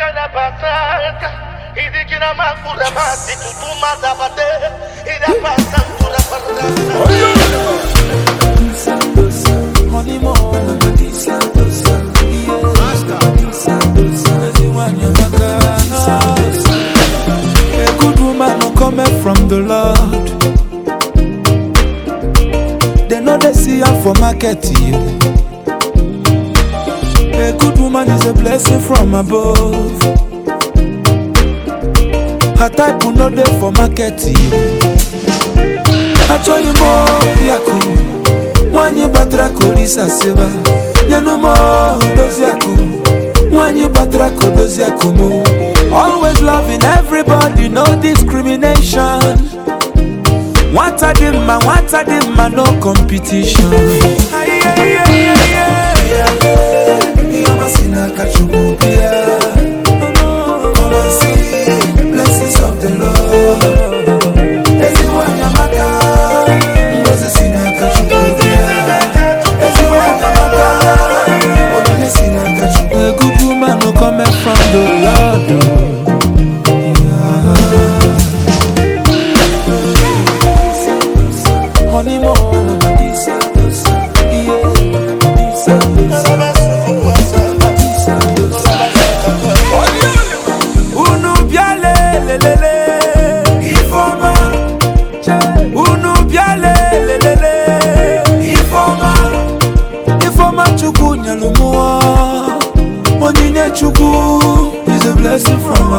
kana pasaka idikina makura mati tutuma dabate ida pasantura parrasa A good woman no cometh from the Lord. They know they see her for market. yeah. Blessing from above. Her type not there for market. Achọghị m ọbịakụ nwanyị batara ka Olisa sịba nyenụ m dozi akụ nwanyị batara ka odozi akụ m always loving everybody no discrimination. Nwata dị mma nwata dị mma no competition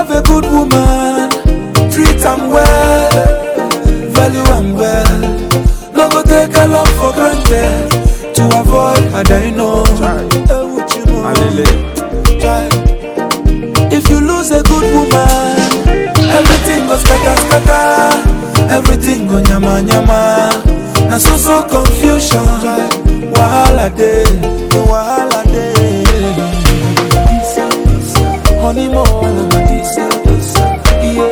You a good woman, treat am well, value am well. No go take her love for granted. To avoid adino. If you lose a good woman, everything goes scatter scatter, everything go nyama nyama. Na so so confusion, wahala dey, wahala Honey mo, this, this, yeah,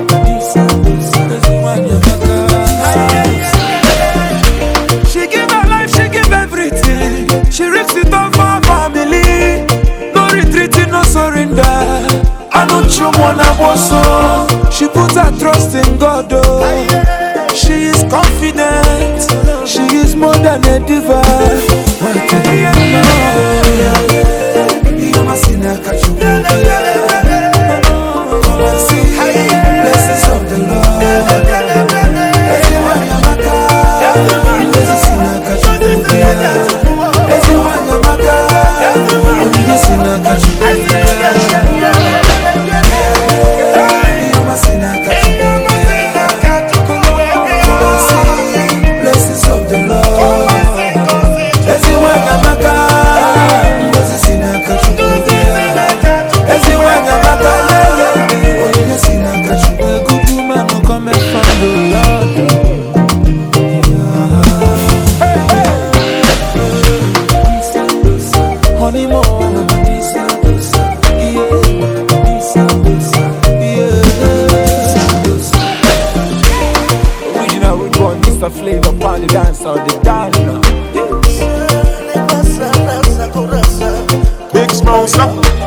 this, this, nwanyị amaka. She give her life, she give everything. She risks it all for family. No retreating, no surrender. I know Chumwana Boso. She put her trust in God. Oh. She is confident. She is more than a diva. Blessings Mr. Flavour upon the dance on the dance now. Big Smosa.